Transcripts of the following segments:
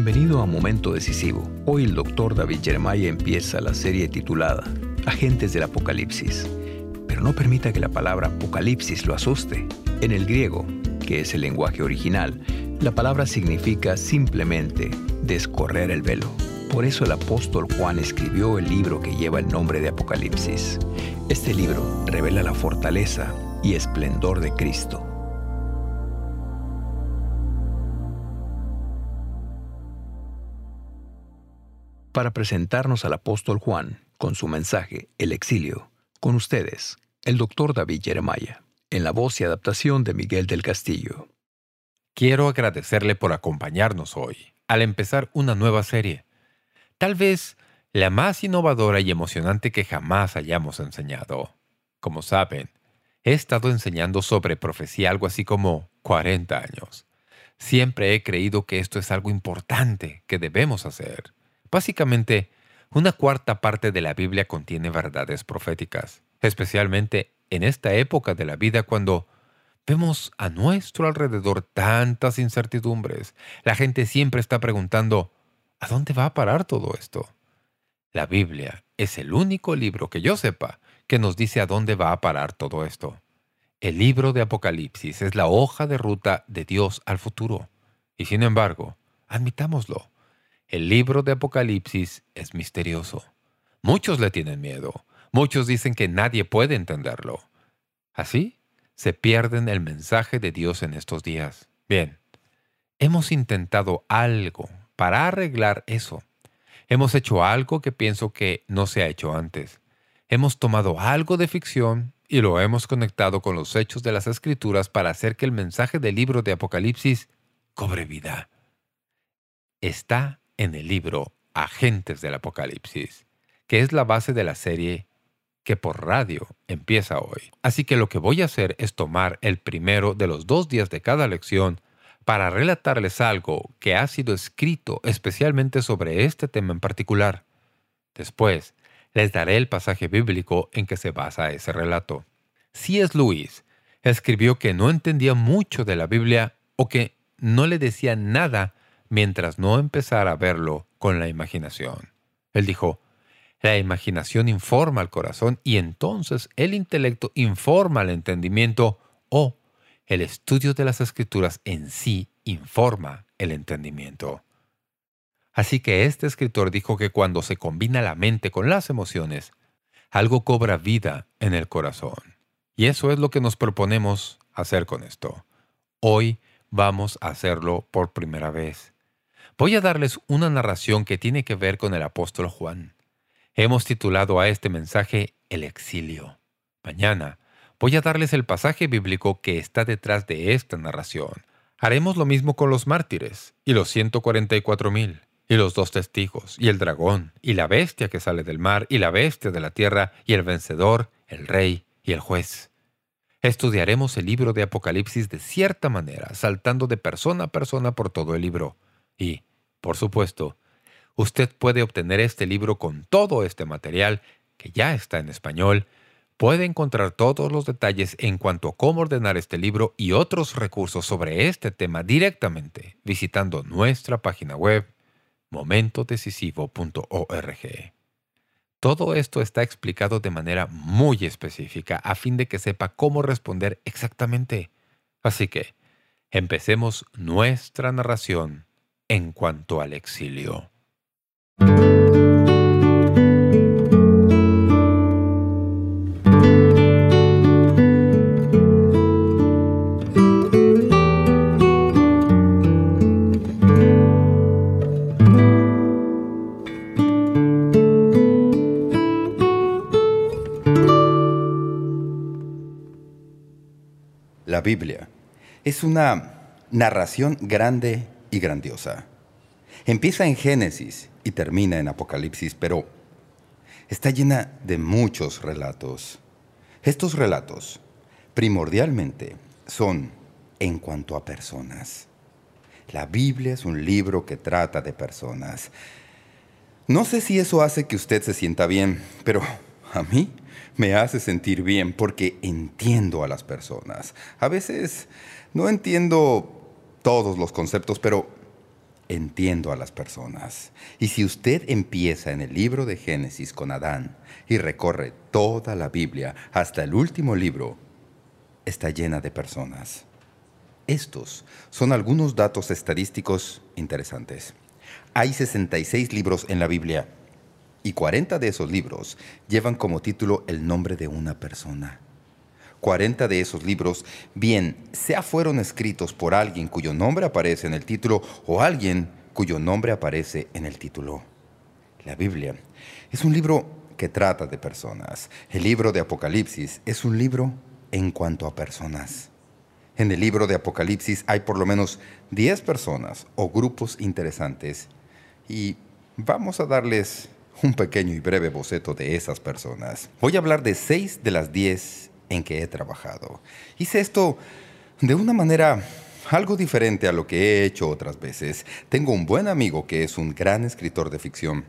Bienvenido a Momento Decisivo. Hoy el doctor David Jeremiah empieza la serie titulada Agentes del Apocalipsis. Pero no permita que la palabra Apocalipsis lo asuste. En el griego, que es el lenguaje original, la palabra significa simplemente descorrer el velo. Por eso el apóstol Juan escribió el libro que lleva el nombre de Apocalipsis. Este libro revela la fortaleza y esplendor de Cristo. Para presentarnos al apóstol Juan con su mensaje El exilio, con ustedes, el doctor David Jeremiah, en la voz y adaptación de Miguel del Castillo. Quiero agradecerle por acompañarnos hoy, al empezar una nueva serie. Tal vez la más innovadora y emocionante que jamás hayamos enseñado. Como saben, he estado enseñando sobre profecía algo así como 40 años. Siempre he creído que esto es algo importante que debemos hacer. Básicamente, una cuarta parte de la Biblia contiene verdades proféticas, especialmente en esta época de la vida cuando vemos a nuestro alrededor tantas incertidumbres. La gente siempre está preguntando, ¿a dónde va a parar todo esto? La Biblia es el único libro que yo sepa que nos dice a dónde va a parar todo esto. El libro de Apocalipsis es la hoja de ruta de Dios al futuro. Y sin embargo, admitámoslo, el libro de Apocalipsis es misterioso. Muchos le tienen miedo. Muchos dicen que nadie puede entenderlo. Así se pierden el mensaje de Dios en estos días. Bien, hemos intentado algo para arreglar eso. Hemos hecho algo que pienso que no se ha hecho antes. Hemos tomado algo de ficción y lo hemos conectado con los hechos de las Escrituras para hacer que el mensaje del libro de Apocalipsis cobre vida. Está en el libro Agentes del Apocalipsis, que es la base de la serie que por radio empieza hoy. Así que lo que voy a hacer es tomar el primero de los dos días de cada lección para relatarles algo que ha sido escrito especialmente sobre este tema en particular. Después, les daré el pasaje bíblico en que se basa ese relato. Si es Luis escribió que no entendía mucho de la Biblia o que no le decía nada mientras no empezara a verlo con la imaginación. Él dijo, la imaginación informa al corazón y entonces el intelecto informa al entendimiento o el estudio de las escrituras en sí informa el entendimiento. Así que este escritor dijo que cuando se combina la mente con las emociones, algo cobra vida en el corazón. Y eso es lo que nos proponemos hacer con esto. Hoy vamos a hacerlo por primera vez. Voy a darles una narración que tiene que ver con el apóstol Juan. Hemos titulado a este mensaje El exilio. Mañana voy a darles el pasaje bíblico que está detrás de esta narración. Haremos lo mismo con los mártires, y los 144.000, y los dos testigos, y el dragón, y la bestia que sale del mar, y la bestia de la tierra, y el vencedor, el rey y el juez. Estudiaremos el libro de Apocalipsis de cierta manera, saltando de persona a persona por todo el libro. Y, por supuesto, usted puede obtener este libro con todo este material, que ya está en español. Puede encontrar todos los detalles en cuanto a cómo ordenar este libro y otros recursos sobre este tema directamente visitando nuestra página web momentodecisivo.org. Todo esto está explicado de manera muy específica a fin de que sepa cómo responder exactamente. Así que, empecemos nuestra narración en cuanto al exilio. La Biblia es una narración grande y grandiosa. Empieza en Génesis y termina en Apocalipsis, pero está llena de muchos relatos. Estos relatos, primordialmente, son en cuanto a personas. La Biblia es un libro que trata de personas. No sé si eso hace que usted se sienta bien, pero a mí me hace sentir bien porque entiendo a las personas. A veces no entiendo todos los conceptos, pero entiendo a las personas. Y si usted empieza en el libro de Génesis con Adán y recorre toda la Biblia hasta el último libro, está llena de personas. Estos son algunos datos estadísticos interesantes. Hay 66 libros en la Biblia y 40 de esos libros llevan como título el nombre de una persona. 40 de esos libros, bien sea fueron escritos por alguien cuyo nombre aparece en el título o alguien cuyo nombre aparece en el título. La Biblia es un libro que trata de personas. El libro de Apocalipsis es un libro en cuanto a personas. En el libro de Apocalipsis hay por lo menos 10 personas o grupos interesantes y vamos a darles un pequeño y breve boceto de esas personas. Voy a hablar de seis de las 10 en que he trabajado. Hice esto de una manera algo diferente a lo que he hecho otras veces. Tengo un buen amigo que es un gran escritor de ficción.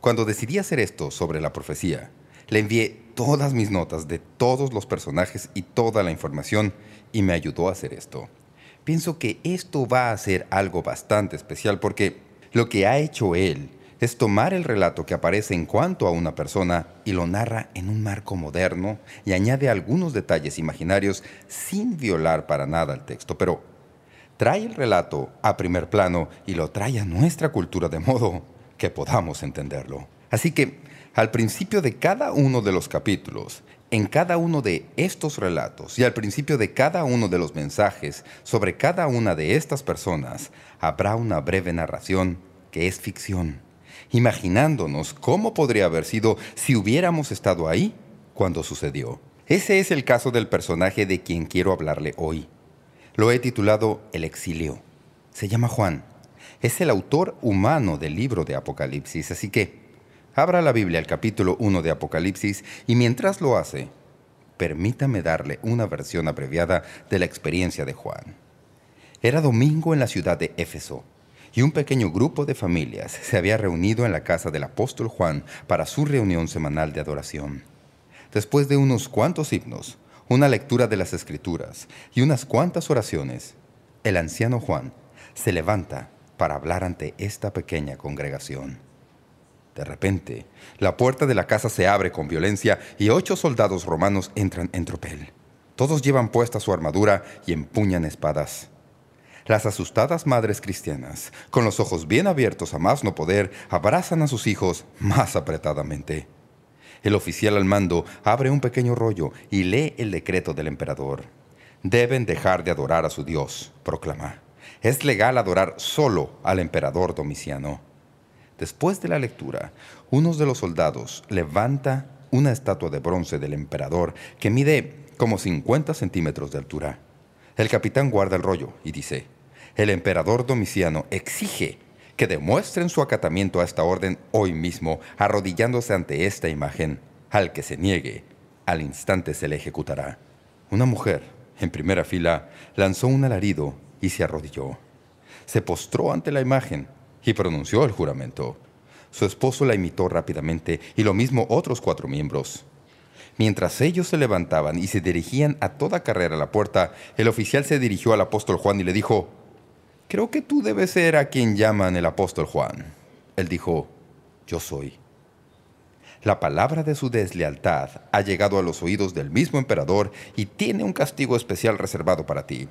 Cuando decidí hacer esto sobre la profecía, le envié todas mis notas de todos los personajes y toda la información y me ayudó a hacer esto. Pienso que esto va a ser algo bastante especial porque lo que ha hecho él es tomar el relato que aparece en cuanto a una persona y lo narra en un marco moderno y añade algunos detalles imaginarios sin violar para nada el texto, pero trae el relato a primer plano y lo trae a nuestra cultura de modo que podamos entenderlo. Así que, al principio de cada uno de los capítulos, en cada uno de estos relatos y al principio de cada uno de los mensajes sobre cada una de estas personas, habrá una breve narración que es ficción imaginándonos cómo podría haber sido si hubiéramos estado ahí cuando sucedió. Ese es el caso del personaje de quien quiero hablarle hoy. Lo he titulado El exilio. Se llama Juan. Es el autor humano del libro de Apocalipsis, así que abra la Biblia al capítulo 1 de Apocalipsis y mientras lo hace, permítame darle una versión abreviada de la experiencia de Juan. Era domingo en la ciudad de Éfeso y un pequeño grupo de familias se había reunido en la casa del apóstol Juan para su reunión semanal de adoración. Después de unos cuantos himnos, una lectura de las Escrituras y unas cuantas oraciones, el anciano Juan se levanta para hablar ante esta pequeña congregación. De repente, la puerta de la casa se abre con violencia y ocho soldados romanos entran en tropel. Todos llevan puesta su armadura y empuñan espadas. Las asustadas madres cristianas, con los ojos bien abiertos a más no poder, abrazan a sus hijos más apretadamente. El oficial al mando abre un pequeño rollo y lee el decreto del emperador. Deben dejar de adorar a su Dios, proclama. Es legal adorar solo al emperador Domiciano. Después de la lectura, uno de los soldados levanta una estatua de bronce del emperador que mide como 50 centímetros de altura. El capitán guarda el rollo y dice, el emperador Domiciano exige que demuestren su acatamiento a esta orden hoy mismo, arrodillándose ante esta imagen. Al que se niegue, al instante se le ejecutará. Una mujer, en primera fila, lanzó un alarido y se arrodilló. Se postró ante la imagen y pronunció el juramento. Su esposo la imitó rápidamente y lo mismo otros cuatro miembros. Mientras ellos se levantaban y se dirigían a toda carrera a la puerta, el oficial se dirigió al apóstol Juan y le dijo, Creo que tú debes ser a quien llaman el apóstol Juan. Él dijo, yo soy. La palabra de su deslealtad ha llegado a los oídos del mismo emperador y tiene un castigo especial reservado para ti.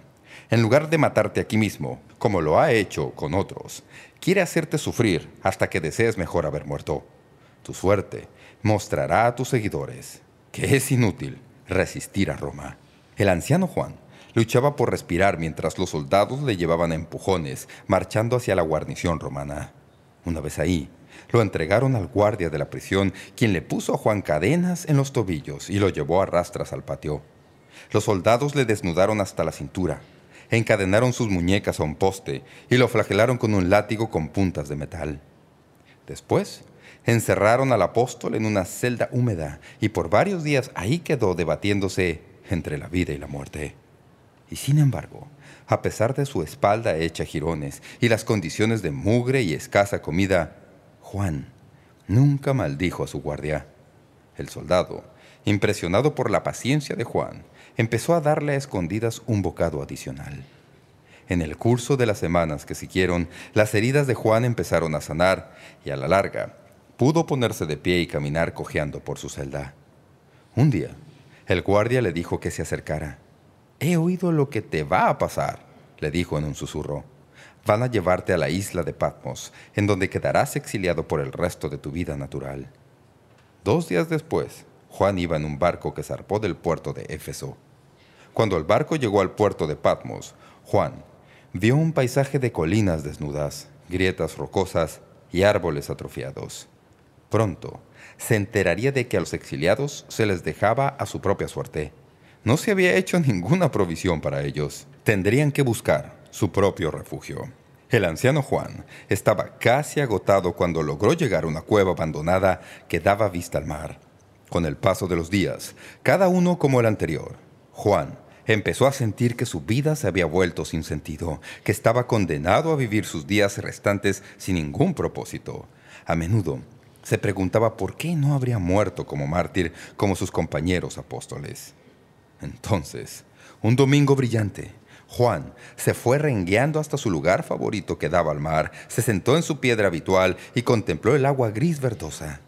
En lugar de matarte aquí mismo, como lo ha hecho con otros, quiere hacerte sufrir hasta que desees mejor haber muerto. Tu suerte mostrará a tus seguidores que es inútil resistir a Roma. El anciano Juan Luchaba por respirar mientras los soldados le llevaban a empujones, marchando hacia la guarnición romana. Una vez ahí, lo entregaron al guardia de la prisión, quien le puso a Juan cadenas en los tobillos y lo llevó a rastras al patio. Los soldados le desnudaron hasta la cintura, encadenaron sus muñecas a un poste y lo flagelaron con un látigo con puntas de metal. Después, encerraron al apóstol en una celda húmeda y por varios días ahí quedó debatiéndose entre la vida y la muerte. Y sin embargo, a pesar de su espalda hecha jirones y las condiciones de mugre y escasa comida, Juan nunca maldijo a su guardia. El soldado, impresionado por la paciencia de Juan, empezó a darle a escondidas un bocado adicional. En el curso de las semanas que siguieron, las heridas de Juan empezaron a sanar y a la larga pudo ponerse de pie y caminar cojeando por su celda. Un día, el guardia le dijo que se acercara. «He oído lo que te va a pasar», le dijo en un susurro. «Van a llevarte a la isla de Patmos, en donde quedarás exiliado por el resto de tu vida natural». Dos días después, Juan iba en un barco que zarpó del puerto de Éfeso. Cuando el barco llegó al puerto de Patmos, Juan vio un paisaje de colinas desnudas, grietas rocosas y árboles atrofiados. Pronto se enteraría de que a los exiliados se les dejaba a su propia suerte. No se había hecho ninguna provisión para ellos. Tendrían que buscar su propio refugio. El anciano Juan estaba casi agotado cuando logró llegar a una cueva abandonada que daba vista al mar. Con el paso de los días, cada uno como el anterior, Juan empezó a sentir que su vida se había vuelto sin sentido, que estaba condenado a vivir sus días restantes sin ningún propósito. A menudo se preguntaba por qué no habría muerto como mártir como sus compañeros apóstoles. Entonces, un domingo brillante, Juan se fue rengueando hasta su lugar favorito que daba al mar, se sentó en su piedra habitual y contempló el agua gris verdosa.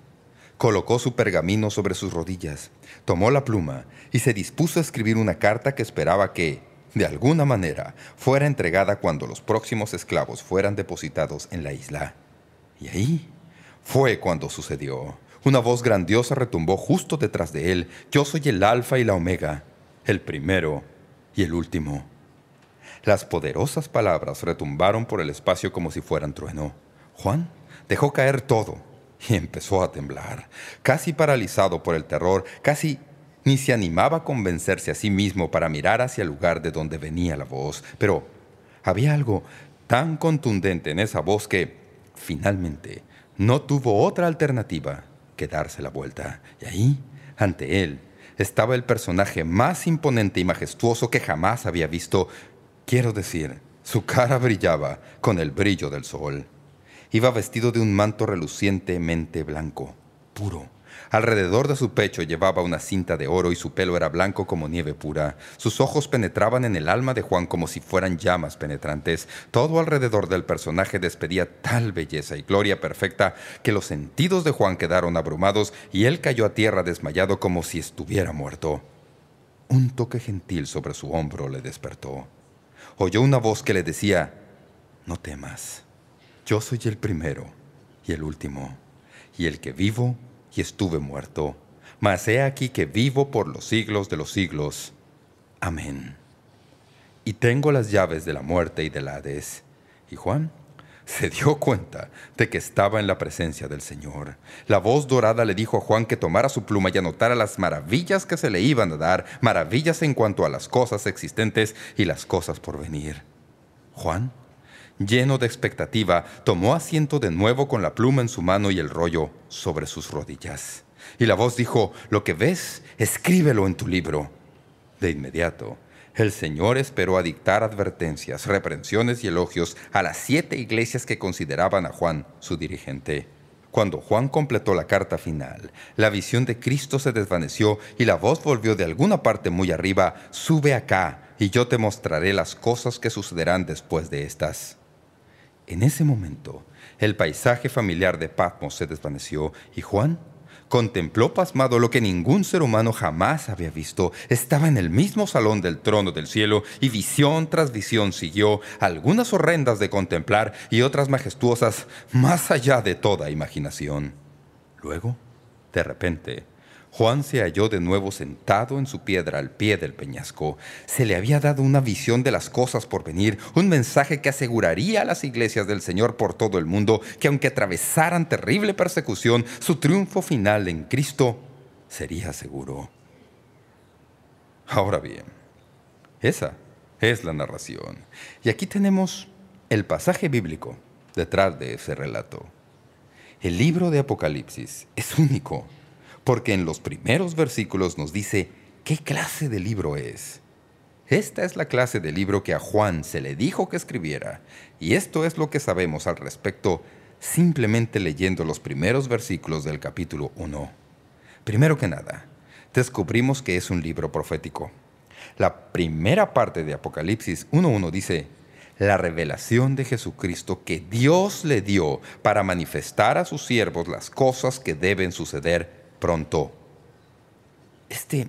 Colocó su pergamino sobre sus rodillas, tomó la pluma y se dispuso a escribir una carta que esperaba que, de alguna manera, fuera entregada cuando los próximos esclavos fueran depositados en la isla. Y ahí fue cuando sucedió. Una voz grandiosa retumbó justo detrás de él. Yo soy el alfa y la omega, el primero y el último. Las poderosas palabras retumbaron por el espacio como si fueran trueno. Juan dejó caer todo y empezó a temblar. Casi paralizado por el terror, casi ni se animaba a convencerse a sí mismo para mirar hacia el lugar de donde venía la voz. Pero había algo tan contundente en esa voz que, finalmente, no tuvo otra alternativa que darse la vuelta. Y ahí, ante él, estaba el personaje más imponente y majestuoso que jamás había visto. Quiero decir, su cara brillaba con el brillo del sol. Iba vestido de un manto relucientemente blanco, puro, Alrededor de su pecho llevaba una cinta de oro y su pelo era blanco como nieve pura. Sus ojos penetraban en el alma de Juan como si fueran llamas penetrantes. Todo alrededor del personaje despedía tal belleza y gloria perfecta que los sentidos de Juan quedaron abrumados y él cayó a tierra desmayado como si estuviera muerto. Un toque gentil sobre su hombro le despertó. Oyó una voz que le decía, «No temas, yo soy el primero y el último, y el que vivo y estuve muerto, mas he aquí que vivo por los siglos de los siglos. Amén. Y tengo las llaves de la muerte y del Hades. Y Juan se dio cuenta de que estaba en la presencia del Señor. La voz dorada le dijo a Juan que tomara su pluma y anotara las maravillas que se le iban a dar, maravillas en cuanto a las cosas existentes y las cosas por venir. Juan, lleno de expectativa, tomó asiento de nuevo con la pluma en su mano y el rollo sobre sus rodillas. Y la voz dijo, «Lo que ves, escríbelo en tu libro». De inmediato, el Señor esperó a dictar advertencias, reprensiones y elogios a las siete iglesias que consideraban a Juan su dirigente. Cuando Juan completó la carta final, la visión de Cristo se desvaneció y la voz volvió de alguna parte muy arriba, «Sube acá, y yo te mostraré las cosas que sucederán después de estas». En ese momento, el paisaje familiar de Patmos se desvaneció y Juan contempló pasmado lo que ningún ser humano jamás había visto. Estaba en el mismo salón del trono del cielo y visión tras visión siguió, algunas horrendas de contemplar y otras majestuosas más allá de toda imaginación. Luego, de repente, Juan se halló de nuevo sentado en su piedra al pie del peñasco. Se le había dado una visión de las cosas por venir, un mensaje que aseguraría a las iglesias del Señor por todo el mundo que aunque atravesaran terrible persecución, su triunfo final en Cristo sería seguro. Ahora bien, esa es la narración. Y aquí tenemos el pasaje bíblico detrás de ese relato. El libro de Apocalipsis es único porque en los primeros versículos nos dice qué clase de libro es. Esta es la clase de libro que a Juan se le dijo que escribiera, y esto es lo que sabemos al respecto simplemente leyendo los primeros versículos del capítulo 1. Primero que nada, descubrimos que es un libro profético. La primera parte de Apocalipsis 1.1 dice, la revelación de Jesucristo que Dios le dio para manifestar a sus siervos las cosas que deben suceder pronto. Este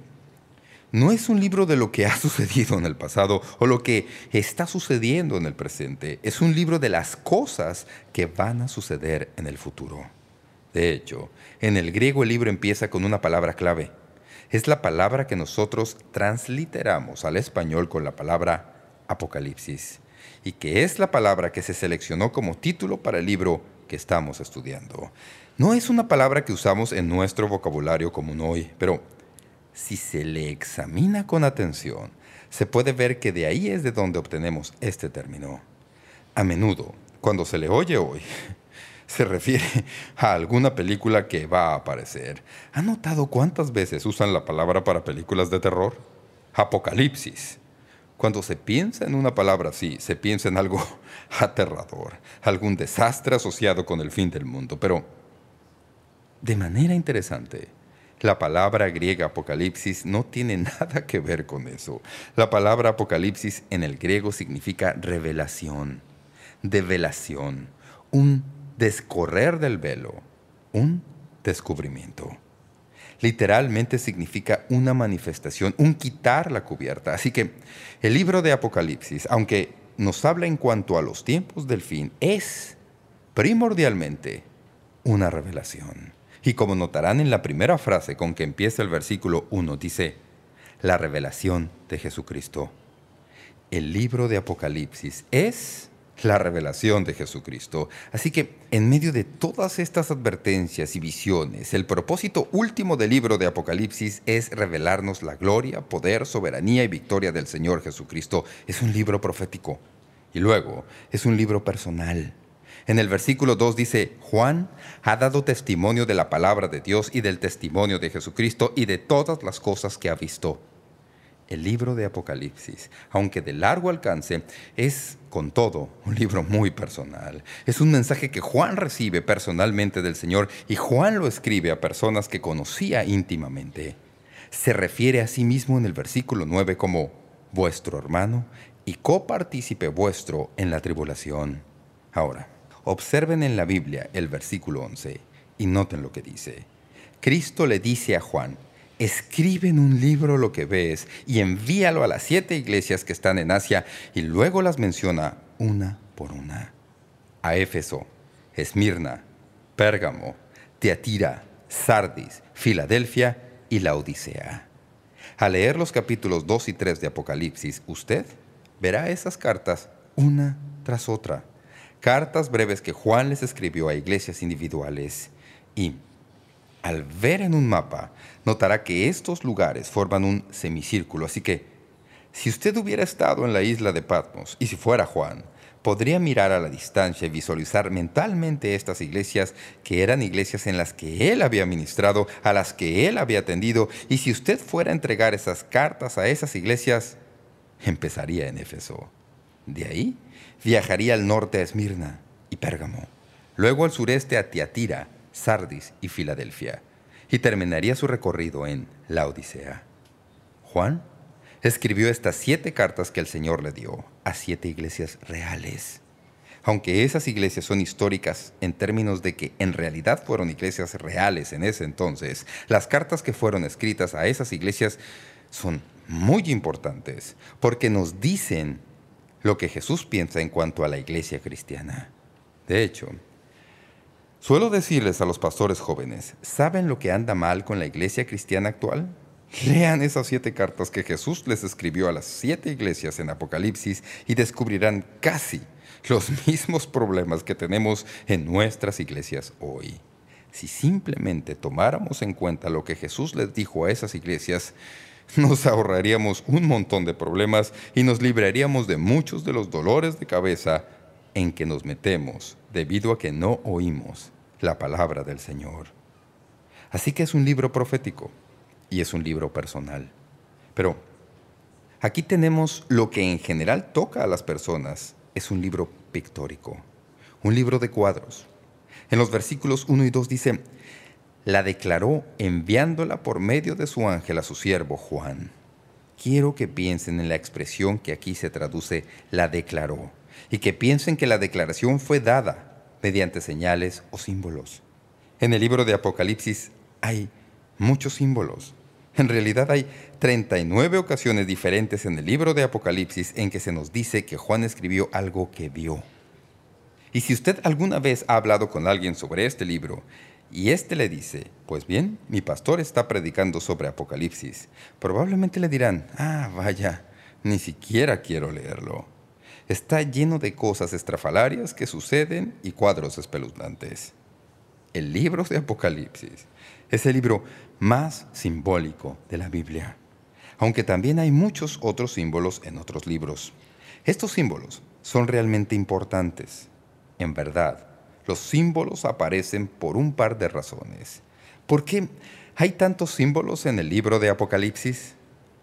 no es un libro de lo que ha sucedido en el pasado o lo que está sucediendo en el presente. Es un libro de las cosas que van a suceder en el futuro. De hecho, en el griego el libro empieza con una palabra clave. Es la palabra que nosotros transliteramos al español con la palabra Apocalipsis y que es la palabra que se seleccionó como título para el libro que estamos estudiando. No es una palabra que usamos en nuestro vocabulario común hoy, pero si se le examina con atención, se puede ver que de ahí es de donde obtenemos este término. A menudo, cuando se le oye hoy, se refiere a alguna película que va a aparecer. ¿Ha notado cuántas veces usan la palabra para películas de terror? Apocalipsis. Cuando se piensa en una palabra así, se piensa en algo aterrador, algún desastre asociado con el fin del mundo. Pero, de manera interesante, la palabra griega apocalipsis no tiene nada que ver con eso. La palabra apocalipsis en el griego significa revelación, develación, un descorrer del velo, un descubrimiento. Literalmente significa una manifestación, un quitar la cubierta. Así que el libro de Apocalipsis, aunque nos habla en cuanto a los tiempos del fin, es primordialmente una revelación. Y como notarán en la primera frase con que empieza el versículo 1, dice, la revelación de Jesucristo. El libro de Apocalipsis es la revelación de Jesucristo. Así que, en medio de todas estas advertencias y visiones, el propósito último del libro de Apocalipsis es revelarnos la gloria, poder, soberanía y victoria del Señor Jesucristo. Es un libro profético. Y luego, es un libro personal. En el versículo 2 dice, Juan ha dado testimonio de la palabra de Dios y del testimonio de Jesucristo y de todas las cosas que ha visto. El libro de Apocalipsis, aunque de largo alcance, es con todo un libro muy personal. Es un mensaje que Juan recibe personalmente del Señor y Juan lo escribe a personas que conocía íntimamente. Se refiere a sí mismo en el versículo 9 como vuestro hermano y copartícipe vuestro en la tribulación. Ahora, Observen en la Biblia el versículo 11 y noten lo que dice. Cristo le dice a Juan, escribe en un libro lo que ves y envíalo a las siete iglesias que están en Asia y luego las menciona una por una. A Éfeso, Esmirna, Pérgamo, Teatira, Sardis, Filadelfia y la Odisea. Al leer los capítulos 2 y 3 de Apocalipsis, usted verá esas cartas una tras otra cartas breves que Juan les escribió a iglesias individuales. Y, al ver en un mapa, notará que estos lugares forman un semicírculo, así que, si usted hubiera estado en la isla de Patmos, y si fuera Juan, podría mirar a la distancia y visualizar mentalmente estas iglesias que eran iglesias en las que él había ministrado, a las que él había atendido, y si usted fuera a entregar esas cartas a esas iglesias, empezaría en Éfeso. De ahí viajaría al norte a Esmirna y Pérgamo, luego al sureste a Tiatira, Sardis y Filadelfia, y terminaría su recorrido en la Odisea. Juan escribió estas siete cartas que el Señor le dio a siete iglesias reales. Aunque esas iglesias son históricas en términos de que en realidad fueron iglesias reales en ese entonces, las cartas que fueron escritas a esas iglesias son muy importantes porque nos dicen lo que Jesús piensa en cuanto a la iglesia cristiana. De hecho, suelo decirles a los pastores jóvenes, ¿saben lo que anda mal con la iglesia cristiana actual? Lean esas siete cartas que Jesús les escribió a las siete iglesias en Apocalipsis y descubrirán casi los mismos problemas que tenemos en nuestras iglesias hoy. Si simplemente tomáramos en cuenta lo que Jesús les dijo a esas iglesias, nos ahorraríamos un montón de problemas y nos libraríamos de muchos de los dolores de cabeza en que nos metemos debido a que no oímos la palabra del Señor. Así que es un libro profético y es un libro personal. Pero aquí tenemos lo que en general toca a las personas. Es un libro pictórico, un libro de cuadros. En los versículos 1 y 2 dice, la declaró enviándola por medio de su ángel a su siervo Juan. Quiero que piensen en la expresión que aquí se traduce la declaró. y que piensen que la declaración fue dada mediante señales o símbolos. En el libro de Apocalipsis hay muchos símbolos. En realidad hay 39 ocasiones diferentes en el libro de Apocalipsis en que se nos dice que Juan escribió algo que vio. Y si usted alguna vez ha hablado con alguien sobre este libro y éste le dice, pues bien, mi pastor está predicando sobre Apocalipsis, probablemente le dirán, ah, vaya, ni siquiera quiero leerlo. Está lleno de cosas estrafalarias que suceden y cuadros espeluznantes. El libro de Apocalipsis es el libro más simbólico de la Biblia, aunque también hay muchos otros símbolos en otros libros. Estos símbolos son realmente importantes. En verdad, los símbolos aparecen por un par de razones. ¿Por qué hay tantos símbolos en el libro de Apocalipsis?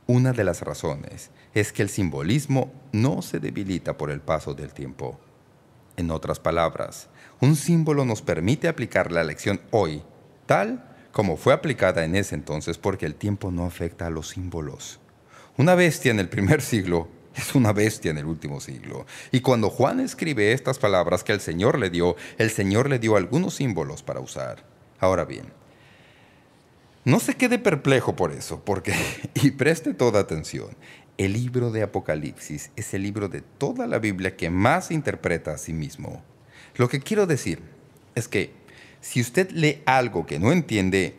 Una de las razones es que el simbolismo no se debilita por el paso del tiempo. En otras palabras, un símbolo nos permite aplicar la lección hoy, tal como fue aplicada en ese entonces porque el tiempo no afecta a los símbolos. Una bestia en el primer siglo es una bestia en el último siglo. Y cuando Juan escribe estas palabras que el Señor le dio, el Señor le dio algunos símbolos para usar. Ahora bien, no se quede perplejo por eso, porque, y preste toda atención, el libro de Apocalipsis es el libro de toda la Biblia que más interpreta a sí mismo. Lo que quiero decir es que si usted lee algo que no entiende,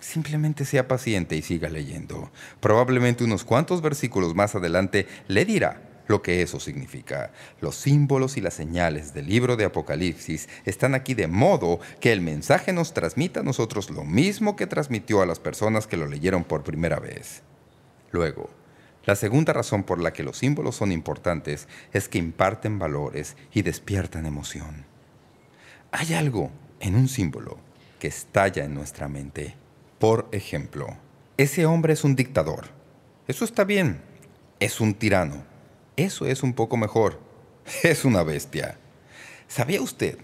simplemente sea paciente y siga leyendo. Probablemente unos cuantos versículos más adelante le dirá lo que eso significa. Los símbolos y las señales del libro de Apocalipsis están aquí de modo que el mensaje nos transmita a nosotros lo mismo que transmitió a las personas que lo leyeron por primera vez. Luego, la segunda razón por la que los símbolos son importantes es que imparten valores y despiertan emoción. Hay algo en un símbolo que estalla en nuestra mente. Por ejemplo, ese hombre es un dictador. Eso está bien. Es un tirano. Eso es un poco mejor. Es una bestia. ¿Sabía usted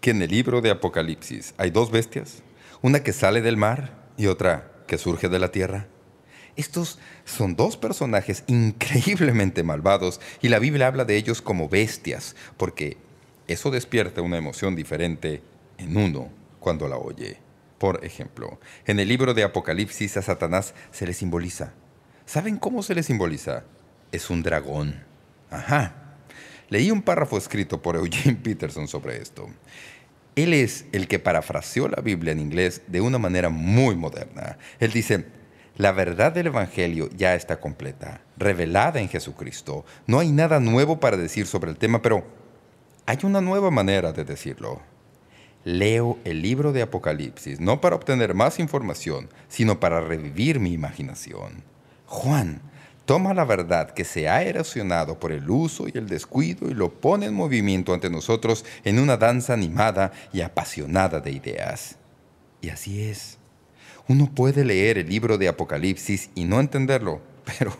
que en el libro de Apocalipsis hay dos bestias? Una que sale del mar y otra que surge de la tierra. Estos son dos personajes increíblemente malvados y la Biblia habla de ellos como bestias, porque eso despierta una emoción diferente en uno cuando la oye. Por ejemplo, en el libro de Apocalipsis a Satanás se le simboliza. ¿Saben cómo se le simboliza? Es un dragón. Ajá. Leí un párrafo escrito por Eugene Peterson sobre esto. Él es el que parafraseó la Biblia en inglés de una manera muy moderna. Él dice, la verdad del Evangelio ya está completa, revelada en Jesucristo. No hay nada nuevo para decir sobre el tema, pero hay una nueva manera de decirlo leo el libro de Apocalipsis no para obtener más información, sino para revivir mi imaginación. Juan toma la verdad que se ha erosionado por el uso y el descuido y lo pone en movimiento ante nosotros en una danza animada y apasionada de ideas. Y así es. Uno puede leer el libro de Apocalipsis y no entenderlo, pero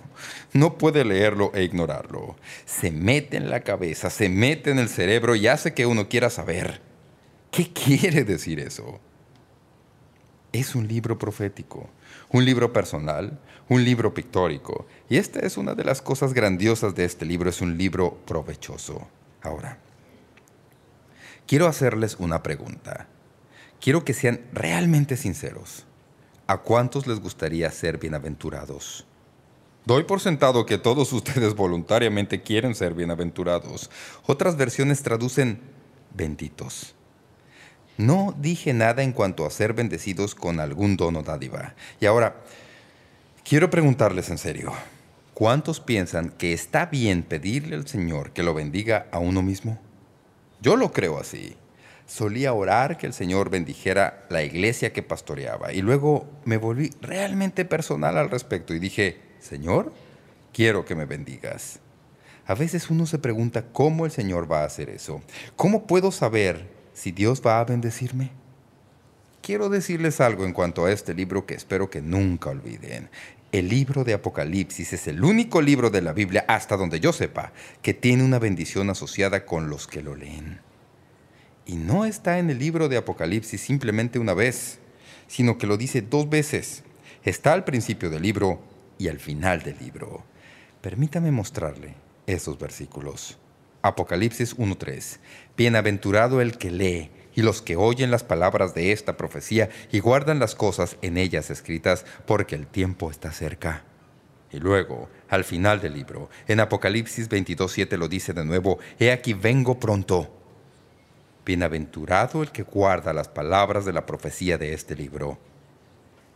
no puede leerlo e ignorarlo. Se mete en la cabeza, se mete en el cerebro y hace que uno quiera saber. ¿Qué quiere decir eso? Es un libro profético, un libro personal, un libro pictórico. Y esta es una de las cosas grandiosas de este libro, es un libro provechoso. Ahora, quiero hacerles una pregunta. Quiero que sean realmente sinceros. ¿A cuántos les gustaría ser bienaventurados? Doy por sentado que todos ustedes voluntariamente quieren ser bienaventurados. Otras versiones traducen benditos. No dije nada en cuanto a ser bendecidos con algún don o dádiva. Y ahora, quiero preguntarles en serio. ¿Cuántos piensan que está bien pedirle al Señor que lo bendiga a uno mismo? Yo lo creo así. Solía orar que el Señor bendijera la iglesia que pastoreaba. Y luego me volví realmente personal al respecto y dije, Señor, quiero que me bendigas. A veces uno se pregunta cómo el Señor va a hacer eso. ¿Cómo puedo saber si Dios va a bendecirme? Quiero decirles algo en cuanto a este libro que espero que nunca olviden. El libro de Apocalipsis es el único libro de la Biblia, hasta donde yo sepa, que tiene una bendición asociada con los que lo leen. Y no está en el libro de Apocalipsis simplemente una vez, sino que lo dice dos veces. Está al principio del libro y al final del libro. Permítame mostrarle esos versículos. Apocalipsis 1.3. Bienaventurado el que lee y los que oyen las palabras de esta profecía y guardan las cosas en ellas escritas, porque el tiempo está cerca. Y luego, al final del libro, en Apocalipsis 22.7 lo dice de nuevo, He aquí vengo pronto. Bienaventurado el que guarda las palabras de la profecía de este libro.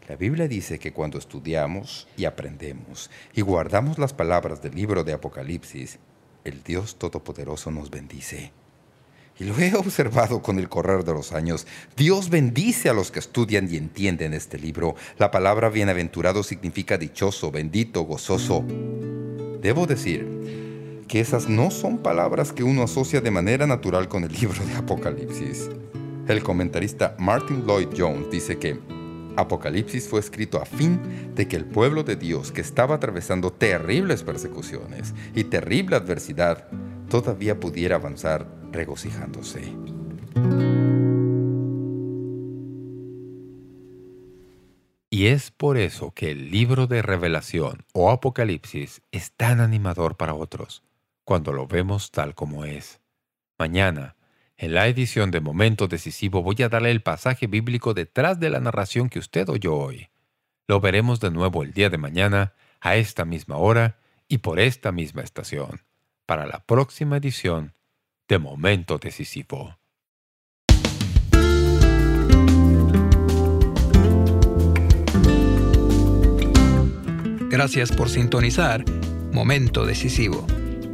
La Biblia dice que cuando estudiamos y aprendemos y guardamos las palabras del libro de Apocalipsis, el Dios Todopoderoso nos bendice. Y lo he observado con el correr de los años. Dios bendice a los que estudian y entienden este libro. La palabra bienaventurado significa dichoso, bendito, gozoso. Debo decir que esas no son palabras que uno asocia de manera natural con el libro de Apocalipsis. El comentarista Martin Lloyd Jones dice que Apocalipsis fue escrito a fin de que el pueblo de Dios, que estaba atravesando terribles persecuciones y terrible adversidad, todavía pudiera avanzar regocijándose. Y es por eso que el libro de Revelación o Apocalipsis es tan animador para otros, cuando lo vemos tal como es. Mañana, en la edición de Momento Decisivo voy a darle el pasaje bíblico detrás de la narración que usted oyó hoy. Lo veremos de nuevo el día de mañana, a esta misma hora y por esta misma estación, para la próxima edición de Momento Decisivo. Gracias por sintonizar Momento Decisivo.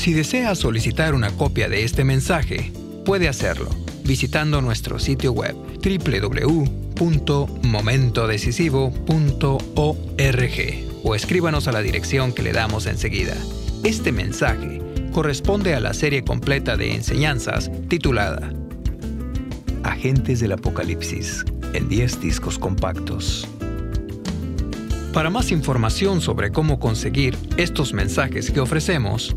Si desea solicitar una copia de este mensaje, puede hacerlo visitando nuestro sitio web www.momentodecisivo.org o escríbanos a la dirección que le damos enseguida. Este mensaje corresponde a la serie completa de enseñanzas titulada Agentes del Apocalipsis en 10 discos compactos. Para más información sobre cómo conseguir estos mensajes que ofrecemos,